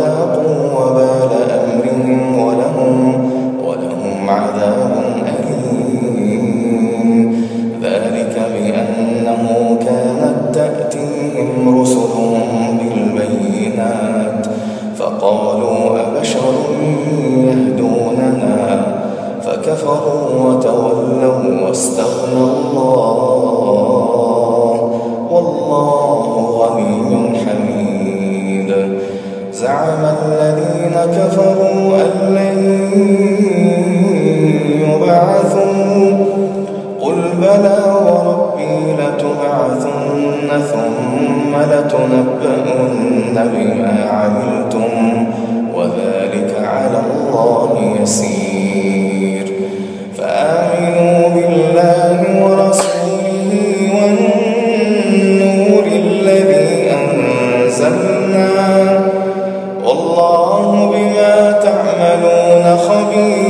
قبل فذاقوا وبال أمرهم ولهم ولهم عذاب أليم. ذلك بأنه كانت تأتيهم رسلهم بالبينات فقالوا أبشر يهدوننا؟ فكفروا وتولوا واستغنى بلى وربي لتبعثن ثم لتنبؤن بما عملتم وذلك على الله يسير. فآمنوا بالله ورسوله والنور الذي أنزلنا. والله بما تعملون خبير.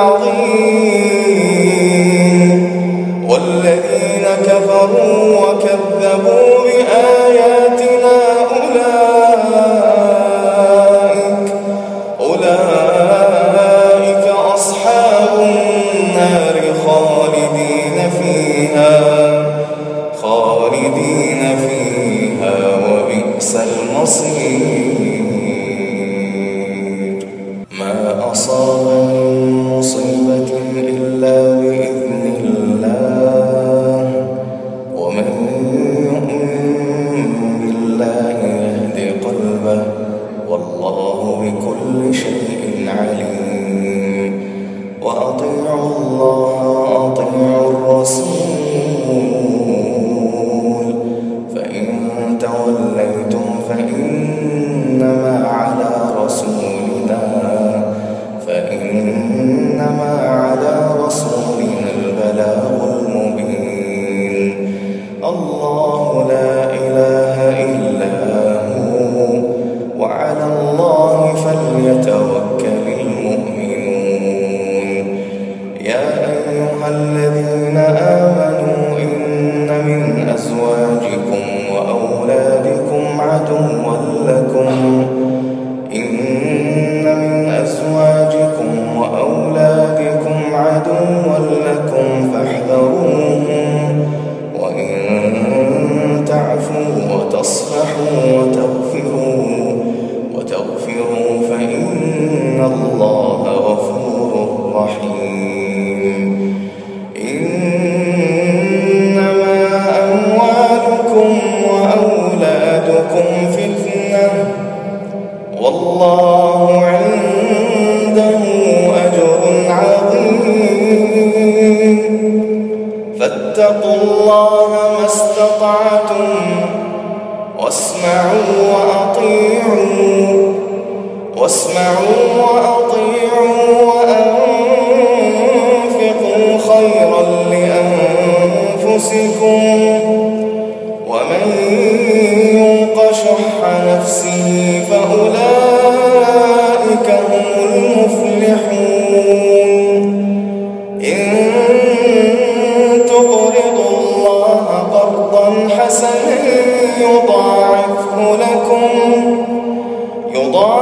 الذي وأولادكم فتنة والله عنده أجر عظيم. فاتقوا الله ما استطعتم واسمعوا وأطيعوا. واسمعوا وأطيعوا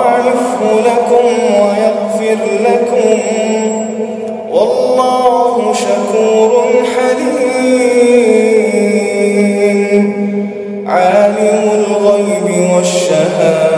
يضاعف لكم ويغفر لكم. والله شكور حليم. عالم الغيب والشهادة.